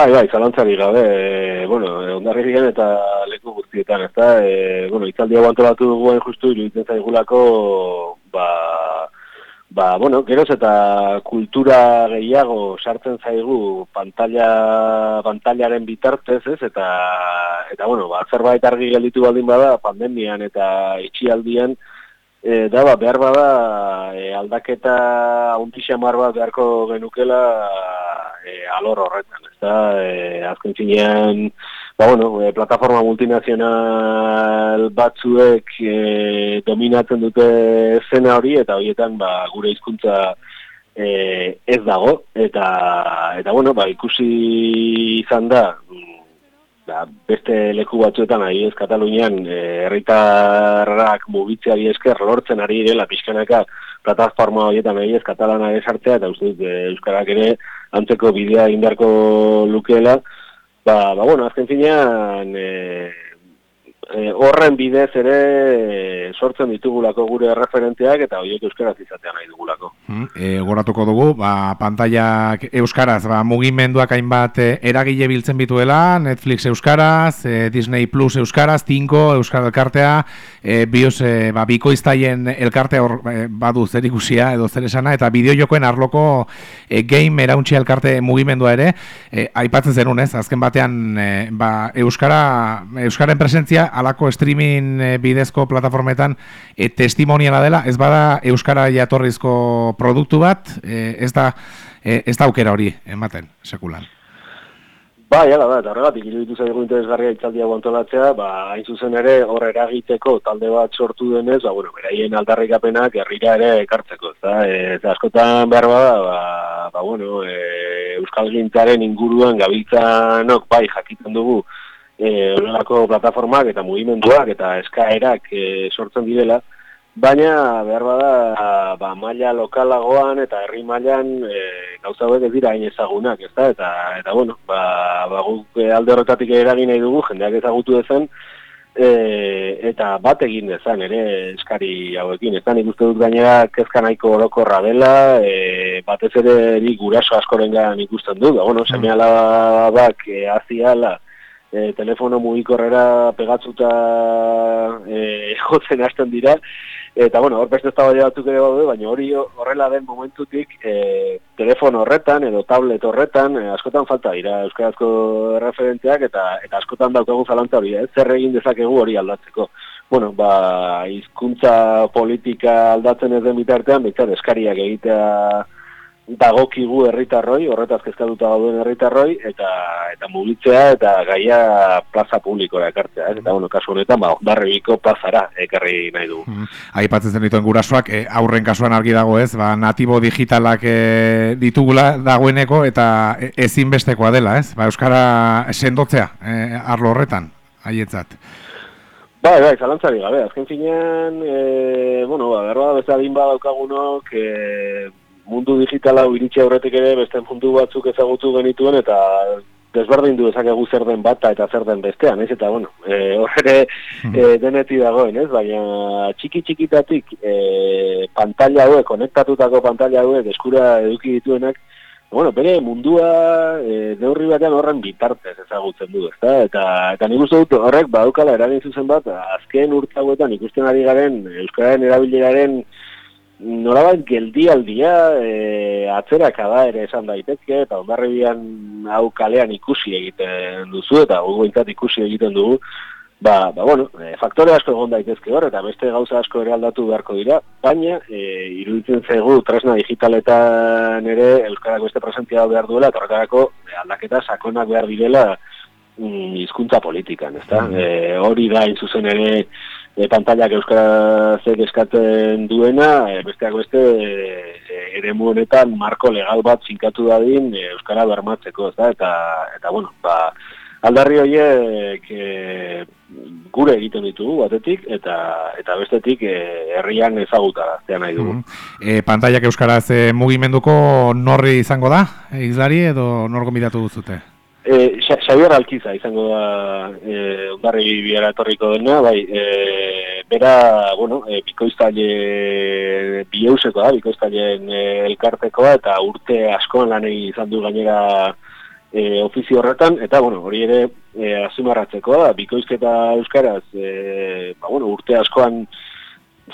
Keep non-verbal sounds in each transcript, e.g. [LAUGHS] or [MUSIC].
Bai, bai, zalantzari gabe, e, bueno, e, ondarri eta leku guztietan, ez da, e, bueno, itzaldi hau antolatu duguen justu, iruditzen zaigulako, ba, ba, bueno, geroz eta kultura gehiago sartzen zaigu pantalla, pantallaren bitartez, ez, eta, eta, bueno, ba, zerbait argi gelditu baldin bada, pandemian eta itxialdian, e, da, ba, behar bada, e, aldaketa unpixamar bat beharko genukela, e, alor horretan, ez da, e, azken zinean, ba, bueno, e, plataforma multinazional batzuek e, dominatzen dute zena hori, eta horietan, ba, gure hizkuntza e, ez dago, eta, eta bueno, ba, ikusi izan da, da, beste leku batzuetan, ari ez Katalunian, herritarrak e, mugitzeari esker lortzen ari direla pixkanaka plataforma horietan ari ez katalana esartzea, eta uste dut, Euskarak ere, antzeko bidea indarko lukeela, ba, ba bueno, azken finean, e, e, horren bidez ere sortzen ditugulako gure referenteak eta horiek euskaraz izatea nahi dugulako. Mm, e, goratuko dugu, ba, pantaiak euskaraz, ba, mugimenduak hainbat e, eragile biltzen bituela, Netflix euskaraz, e, Disney Plus euskaraz, Tinko euskara elkartea, e, bios, e, ba, bikoiztaien elkartea hor e, badu zer ikusia edo zer esana, eta bideo jokoen arloko e, game erauntxia elkarte mugimendua ere, e, aipatzen zenun ez, azken batean e, ba, euskara, euskaren presentzia alako streaming e, bidezko plataformetan e, testimoniala dela, ez bada euskara jatorrizko produktu bat, e, ez da e, ez da aukera hori ematen sekulan. Ba, jala da, eta horregatik, iruditu zaigu interesgarria itzaldia guantolatzea, ba, hain zuzen ere, horre eragiteko talde bat sortu denez, ba, bueno, beraien aldarrikapenak herrira ere ekartzeko, e, eta askotan behar bada, ba, ba, bueno, e, Euskal Gintzaren inguruan gabiltzanok, bai, jakiten dugu, eh plataformak eta mugimenduak eta eskaerak e, sortzen direla, baina behar bada ba, maila lokalagoan eta herri mailan e, gauza hauek ez dira hain ezagunak, ezta? Eta eta bueno, ba, ba guk alde horretatik eragin nahi dugu jendeak ezagutu dezen e, eta bat egin dezan ere eskari hauekin. Ez da nik uste dut gainera kezka nahiko orokorra dela, e, batez ere nik guraso askorengan ikusten dut, da, bueno, mm. seme alabak e, aziala, e, telefono mugikorrera pegatzuta e, [LAUGHS] jotzen hasten dira, eta bueno, hor beste ez batzuk ere badu, baina hori horrela den momentutik e, telefono horretan edo tablet horretan e, askotan falta dira euskarazko referenteak eta eta askotan daukagu zalantza hori, ez zer egin dezakegu hori aldatzeko. Bueno, ba, hizkuntza politika aldatzen ez den bitartean, betzat eskariak egitea dagokigu herritarroi, horretaz kezkatuta gauden herritarroi eta eta mugitzea eta gaia plaza publikora ekartzea, ez? Eta bueno, kasu honetan ba Hondarribiko plazara ekarri nahi du. Mm. Aipatzen zen dituen gurasoak e, aurren kasuan argi dago, ez? Ba, natibo digitalak e, ditugula dagoeneko eta e, ezinbestekoa dela, ez? Ba, euskara sendotzea e, arlo horretan haietzat. Bai, bai, zalantzari gabe, azken finean, e, bueno, ba, berroa beste adin badaukagunok, e, mundu digitala iritsi aurretik ere beste mundu batzuk ezagutu genituen eta desberdin du ezakegu zer den bata eta zer den bestean, ez? Eta, bueno, e, horre e, deneti dagoen, ez? Baina txiki txikitatik e, pantalla hauek, konektatutako pantalla hauek eskura eduki dituenak, bueno, bere mundua e, neurri batean horren bitartez ezagutzen du, ezta? Eta, eta nik uste dut horrek badukala eragin zuzen bat, azken urtagoetan ikusten ari garen Euskararen erabileraren nolabait geldialdia e, atzeraka da ere esan daitezke eta ondarribian hau kalean ikusi egiten duzu eta guguintzat ikusi egiten dugu ba, ba bueno, e, faktore asko egon daitezke hor eta beste gauza asko ere aldatu beharko dira baina e, iruditzen zaigu tresna digitaletan ere Euskarak beste presentzia behar duela eta horretarako aldaketa sakonak behar direla hizkuntza politikan, ezta? Mm. E, hori da, zuzen ere, e, pantallak euskarazek eskatzen duena, e, besteak beste e, ere honetan marko legal bat zinkatu dadin e, euskara bermatzeko, ez Eta, eta bueno, ba, aldarri horiek e, gure egiten ditugu batetik, eta eta bestetik e, herrian ezaguta nahi dugu. Mm -hmm. pantallak euskaraz e, mugimenduko norri izango da, izlari edo norgo midatu duzute? E, Xabier Alkiza izango da e, ondarri biara etorriko dena, bai, e, bera, bueno, e, bikoiztaile biheuseko da, bikoiztaileen e, elkartekoa, eta urte askoan lan izan du gainera e, ofizio horretan, eta bueno, hori ere e, azimarratzeko da, bikoizketa euskaraz, e, ba, bueno, urte askoan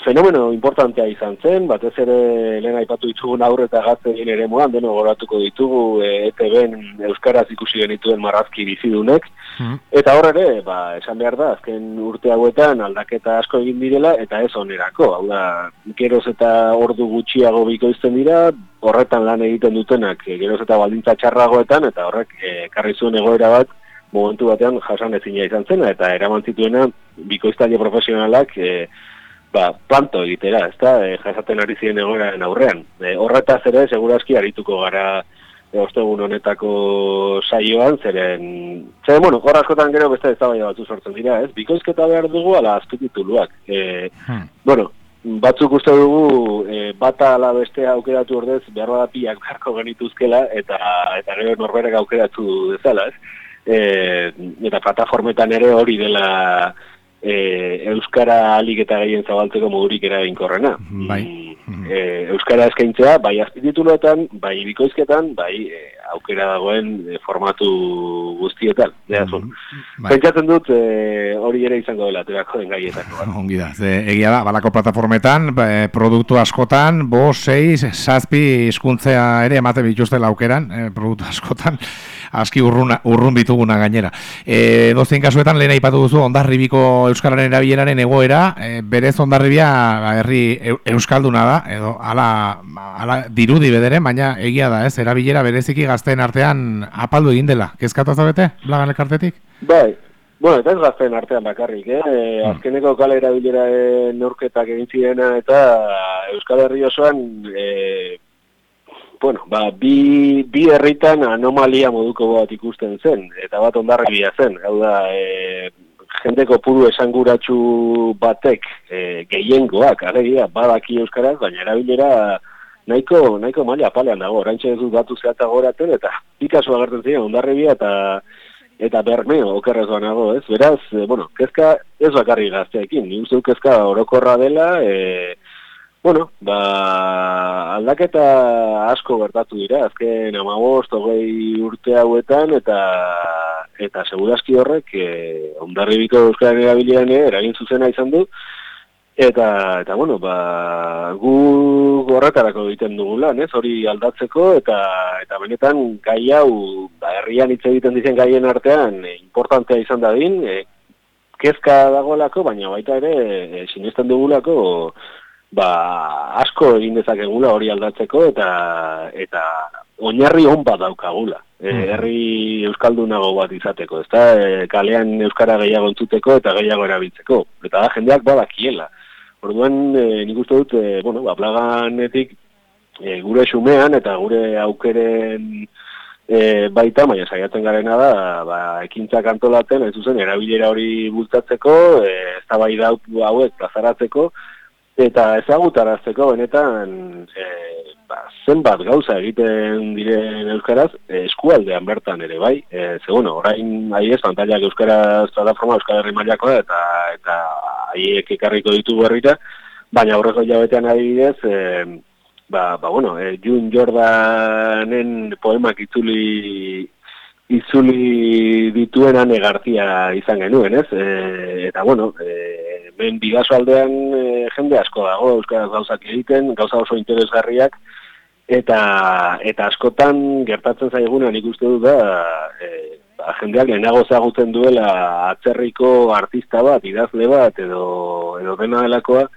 fenomeno importantea izan zen, batez ere lehen aipatu ditugu aurre eta gatze egin ere moan, deno goratuko ditugu e, ETB-en Euskaraz ikusi genituen marrazki bizidunek, hmm. eta horre ere, ba, esan behar da, azken urte hauetan aldaketa asko egin direla, eta ez onerako, hau da, geroz eta ordu gutxiago bikoizten dira, horretan lan egiten dutenak, e, geroz eta baldintza txarragoetan, eta horrek e, karri zuen egoera bat, momentu batean jasan ezina izan zena, eta eraman zituena bikoiztaile profesionalak, e, ba, planto egitera, ez da, e, jasaten ari ziren egoeraren aurrean. E, horretaz ere, segurazki arituko gara e, ostegun honetako saioan, zeren, zeren, bueno, horra askotan gero beste ez batzu sortzen dira, ez? Bikoizketa behar dugu ala azpitituluak. E, hmm. Bueno, batzuk uste dugu e, bata ala beste aukeratu ordez behar bada piak beharko genituzkela eta eta gero norberak aukeratu dezala, ez? E, eta plataformetan ere hori dela e, Euskara alik eta gehien zabaltzeko modurik eraginkorrena. Bai. E, Euskara eskaintzea, bai azpitituloetan, bai bikoizketan, bai e, aukera dagoen e, formatu guztietan. Mm, bai. Pentsatzen dut e, hori ere izango dela, terako den gaietan. [LAUGHS] Ongi da, Ze, egia da, balako plataformetan, ba, e, produktu askotan, bo, seiz, sazpi, izkuntzea ere emate bituzte laukeran, e, produktu [LAUGHS] askotan, aski urrun, urrun bituguna gainera. E, dozien kasuetan, lehen aipatu duzu, ondarribiko Euskararen erabileraren egoera, e, berez ondarribia ba, herri Euskalduna da, edo ala, ala dirudi bederen, baina egia da, ez, erabilera bereziki gazten artean apaldu egin dela. Kezkatu zabete, blagan elkartetik? Bai, Bueno, eta ez gazten artean bakarrik, eh? Mm. Azkeneko kale erabilera neurketak egin zirena eta Euskal Herri osoan eh, bueno, ba, bi, bi herritan anomalia moduko bat ikusten zen, eta bat ondarribia zen, hau da, e, jendeko puru esanguratsu batek e, gehiengoak, alegia, badaki euskaraz, baina erabilera nahiko, nahiko maila palean dago, oraintxe ez dut batu zehatza goraten, eta pikazu agertzen ziren ondarribia, eta eta bermeo okerrez nago, ez? Beraz, e, bueno, kezka ez bakarri gazteekin, ni uste kezka orokorra dela, e, Bueno, ba, aldaketa asko gertatu dira, azken amabost, hogei urte hauetan, eta eta segurazki horrek, e, ondarri biko euskaren erabilian eragin zuzena izan du, eta, eta bueno, ba, gu horretarako egiten dugu lan, ez, hori aldatzeko, eta eta benetan gai hau, ba, herrian hitz egiten dizen gaien artean, e, importantea izan dadin, e, kezka dagoelako, baina baita ere, e, sinesten dugulako, ba, asko egin dezakegula hori aldatzeko eta eta oinarri on bat daukagula. E, herri euskaldunago bat izateko, ezta? E, kalean euskara gehiago entzuteko eta gehiago erabiltzeko. Eta da jendeak badakiela. Orduan, e, nik uste dut, e, bueno, ba, plaganetik e, gure xumean eta gure aukeren e, baita, baina saiatzen garena da, ba, ekintzak antolatzen, ez zuzen, erabilera hori bultatzeko, e, ez da bai hauek plazaratzeko, eta ezagutarazteko benetan e, ba, zenbat gauza egiten diren euskaraz e, eskualdean bertan ere bai e, ze bueno, orain ahi ez pantallak euskaraz plataforma euskal herri mailakoa eta eta haiek ekarriko ditu berrita baina aurreko jabetean adibidez e, ba, ba bueno e, Jun Jordanen poemak itzuli itzuli dituenan egartia izan genuen, ez? E, eta, bueno, e, ben bigazo aldean e, jende asko dago, euskaraz gauzak egiten, gauza oso interesgarriak, eta eta askotan gertatzen zaigunan ikuste du da, e, ba, jendeak lehenago zagutzen duela atzerriko artista bat, idazle bat, edo, edo dena delakoa,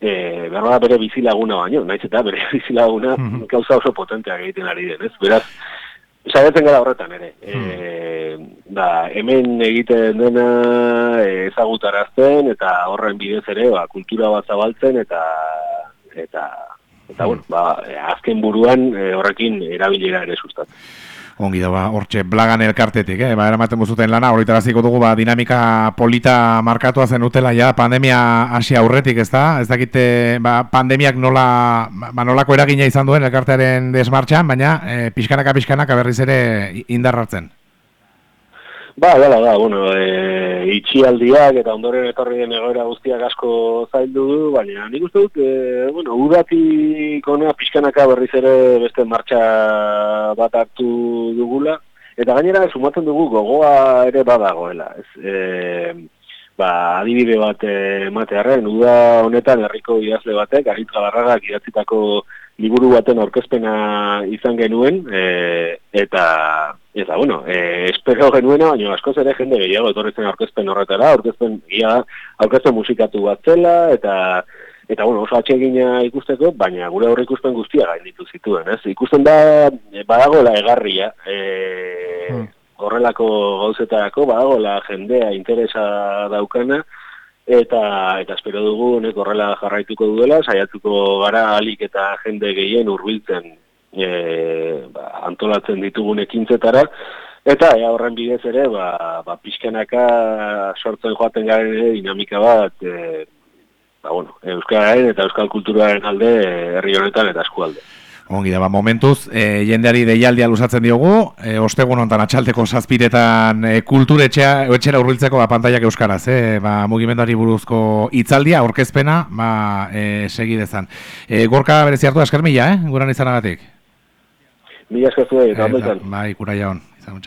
e, berra bere bizilaguna baino, naiz eta bere [LAUGHS] bizilaguna mm gauza oso potenteak egiten ari den, ez? Beraz, Saiatzen gara horretan ere. Hmm. E, ba, hemen egiten dena ezagutarazten eta horren bidez ere ba, kultura bat zabaltzen eta eta eta hmm. bueno, ba, azken buruan e, horrekin erabilera ere sustatzen. Ongi da, ba, hortxe, blagan elkartetik, eh? ba, eramaten buzuten lana, hori taraziko dugu, ba, dinamika polita markatua zen utela, ja, pandemia hasi aurretik, ez da? Ez dakite, ba, pandemiak nola, ba, nolako eragina izan duen elkartearen desmartxan, baina, e, pixkanaka, pixkanaka berriz ere indarratzen. Ba, gala, da, bueno, e, itxialdiak eta ondoren etorri den egoera guztiak asko zaildu du, baina nik uste dut, e, bueno, udati konea pixkanaka berriz ere beste martxa bat hartu dugula, Eta gainera, sumatzen dugu gogoa ere badagoela, ez? E, ba, adibide bat ematearen, uda honetan herriko idazle batek, aritz galarragak idatzitako liburu baten aurkezpena izan genuen, e, eta, eta, bueno, e, espero genuena, baina askoz ere jende gehiago etorretzen aurkezpen horretara, aurkezpen, ia, aurkezpen musikatu bat zela, eta, eta, bueno, oso atxegina ikusteko, baina gure horre ikusten guztia gain ditu zituen, ez? Ikusten da, badagoela egarria, e, hmm. horrelako gauzetarako, badagoela jendea interesa daukana, eta eta espero dugu honek horrela jarraituko duela, saiatuko gara alik eta jende gehien hurbiltzen e, ba, antolatzen ditugun ekintzetara, eta ea horren bidez ere, ba, ba, pixkanaka sortzen joaten garen ere dinamika bat, e, ba, bueno, Euskararen eta Euskal Kulturaren alde herri honetan eta eskualde. Ongi da, ba, momentuz, e, jendeari deialdia lusatzen diogu, e, ostegun ontan atxalteko zazpiretan e, kulturetxea, etxera urbiltzeko ba, pantaiak euskaraz, e, ba, mugimenduari buruzko itzaldia, orkezpena, ba, e, segi dezan. E, gorka berezi hartu asker mila, eh, guran izan agatik? Mila eskertu, eta e, Bai, kura jaun, izan